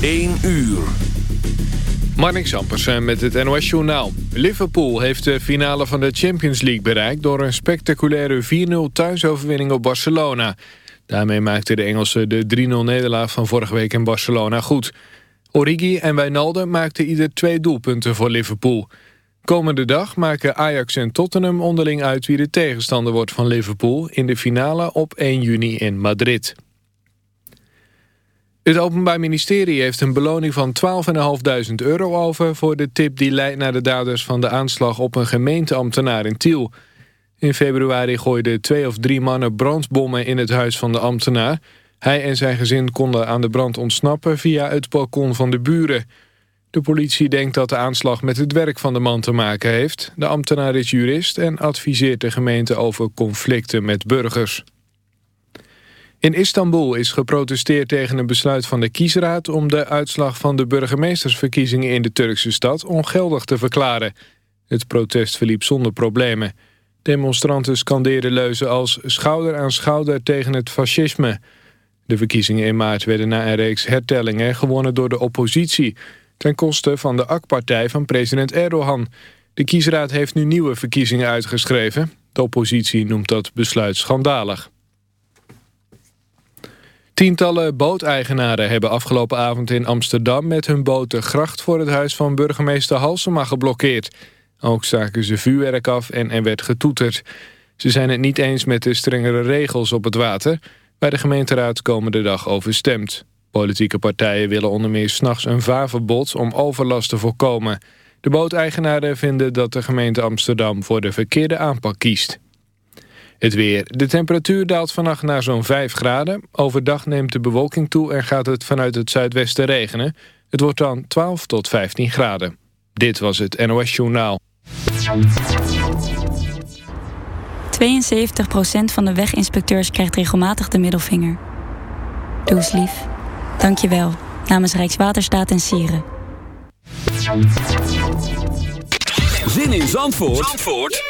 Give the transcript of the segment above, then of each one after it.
1 uur. Marnik Zampersen met het NOS Journaal. Liverpool heeft de finale van de Champions League bereikt... door een spectaculaire 4-0 thuisoverwinning op Barcelona. Daarmee maakte de Engelsen de 3-0-nederlaag van vorige week in Barcelona goed. Origi en Wijnaldum maakten ieder twee doelpunten voor Liverpool. Komende dag maken Ajax en Tottenham onderling uit... wie de tegenstander wordt van Liverpool... in de finale op 1 juni in Madrid. Het Openbaar Ministerie heeft een beloning van 12.500 euro over... voor de tip die leidt naar de daders van de aanslag op een gemeenteambtenaar in Tiel. In februari gooiden twee of drie mannen brandbommen in het huis van de ambtenaar. Hij en zijn gezin konden aan de brand ontsnappen via het balkon van de buren. De politie denkt dat de aanslag met het werk van de man te maken heeft. De ambtenaar is jurist en adviseert de gemeente over conflicten met burgers. In Istanbul is geprotesteerd tegen een besluit van de kiesraad... om de uitslag van de burgemeestersverkiezingen in de Turkse stad ongeldig te verklaren. Het protest verliep zonder problemen. Demonstranten scandeerden leuzen als schouder aan schouder tegen het fascisme. De verkiezingen in maart werden na een reeks hertellingen gewonnen door de oppositie... ten koste van de AK-partij van president Erdogan. De kiesraad heeft nu nieuwe verkiezingen uitgeschreven. De oppositie noemt dat besluit schandalig. Tientallen booteigenaren hebben afgelopen avond in Amsterdam... met hun boot de gracht voor het huis van burgemeester Halsema geblokkeerd. Ook staken ze vuurwerk af en er werd getoeterd. Ze zijn het niet eens met de strengere regels op het water... waar de gemeenteraad komende dag over stemt. Politieke partijen willen onder meer s'nachts een vaarverbod... om overlast te voorkomen. De booteigenaren vinden dat de gemeente Amsterdam... voor de verkeerde aanpak kiest. Het weer. De temperatuur daalt vannacht naar zo'n 5 graden. Overdag neemt de bewolking toe en gaat het vanuit het zuidwesten regenen. Het wordt dan 12 tot 15 graden. Dit was het NOS Journaal. 72% van de weginspecteurs krijgt regelmatig de middelvinger. Doe eens lief. Dank je wel. Namens Rijkswaterstaat en Sieren. Zin in Zandvoort? Zandvoort?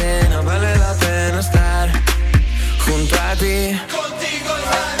Contigo.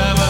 Java.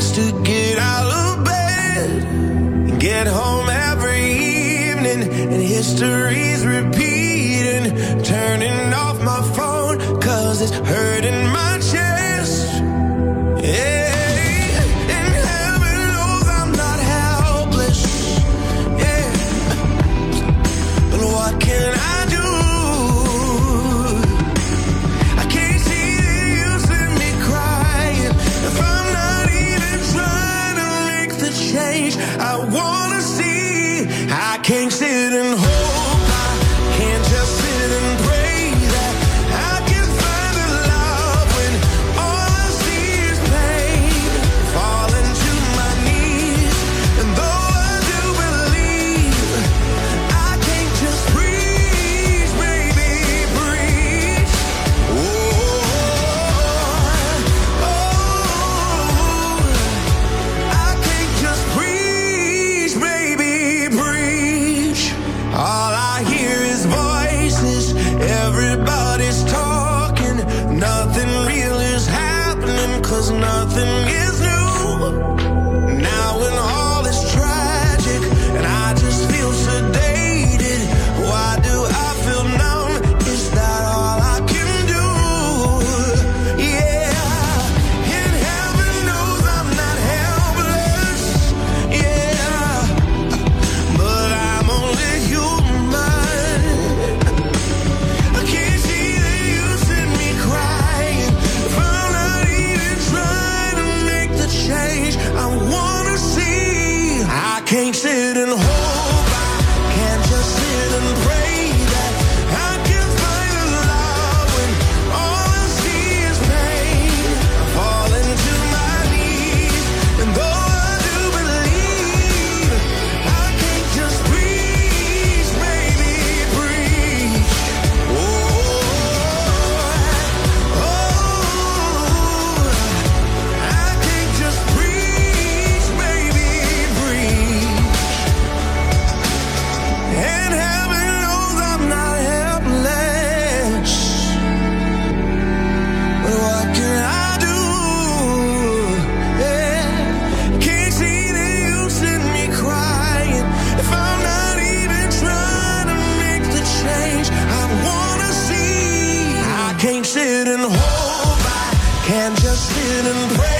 To get out of bed. Get home every evening and history's repeating. Turning off my phone cause it's hurting sit and. I can't just sit and pray.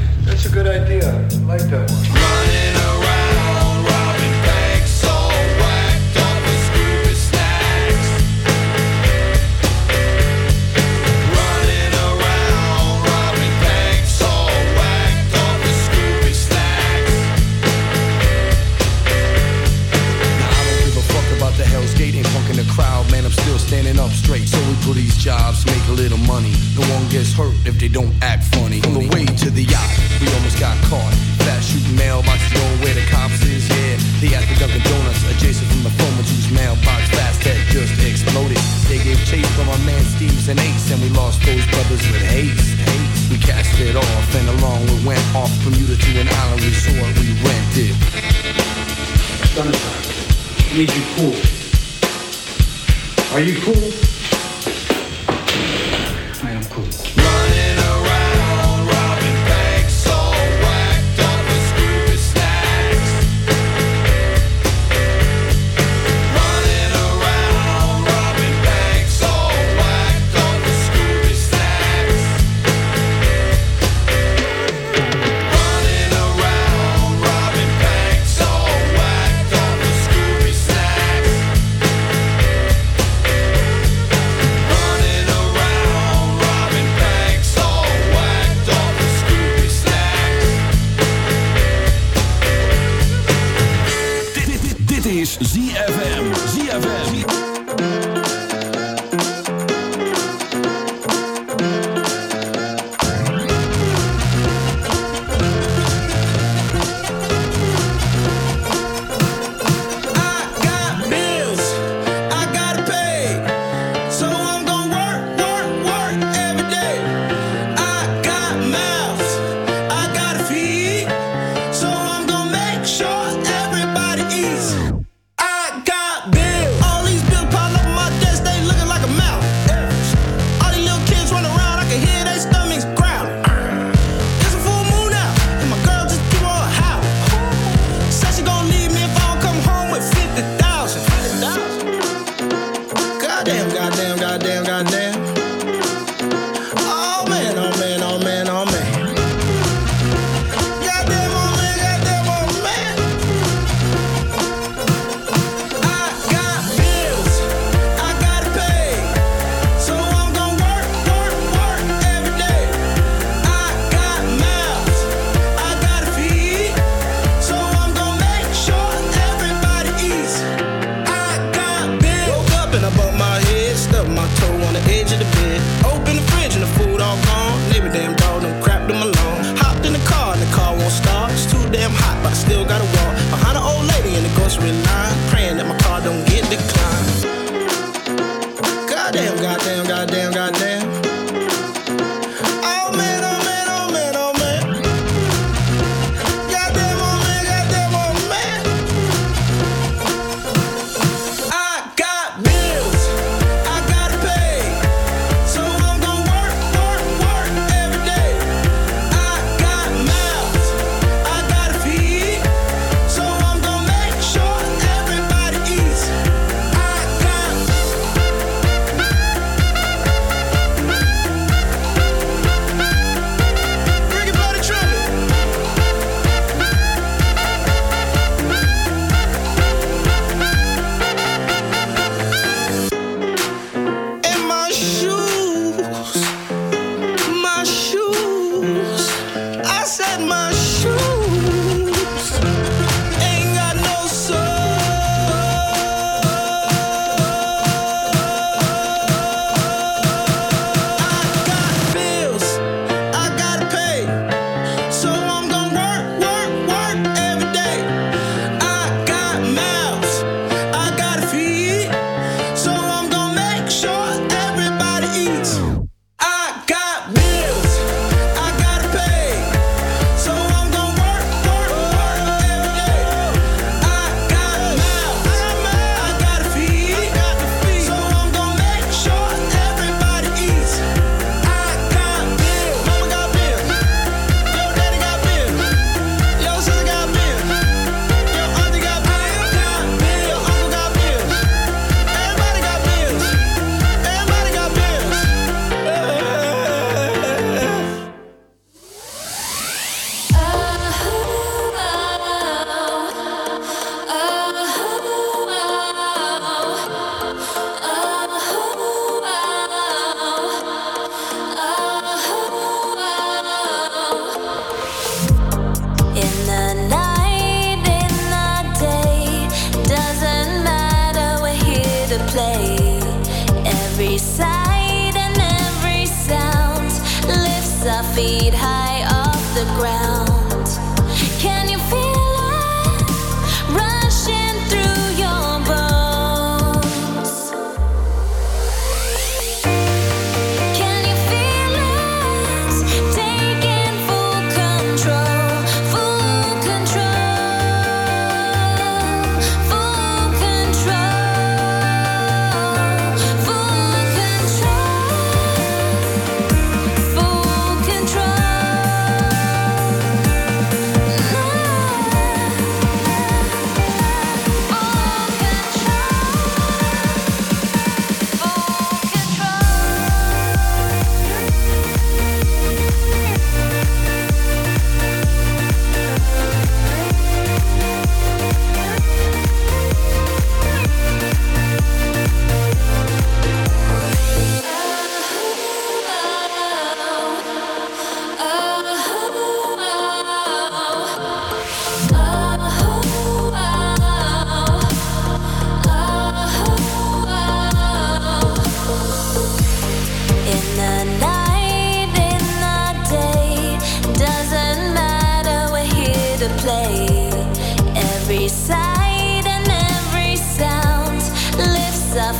That's a good idea. I like that one. Running around, robbing banks, so whacked up with Scooby snacks. Running around, robbing banks, so whacked up with Scooby snacks. Now I don't give a fuck about the Hell's Gate ain't punking the crowd, man. I'm still standing up straight. So we pull these jobs, make a little money. No one gets hurt if they don't act funny. On the way to the yacht, those with haste. We cast it off, and along we went off from Bermuda to an island resort we rented. I need you cool. Are you cool?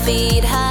Feet high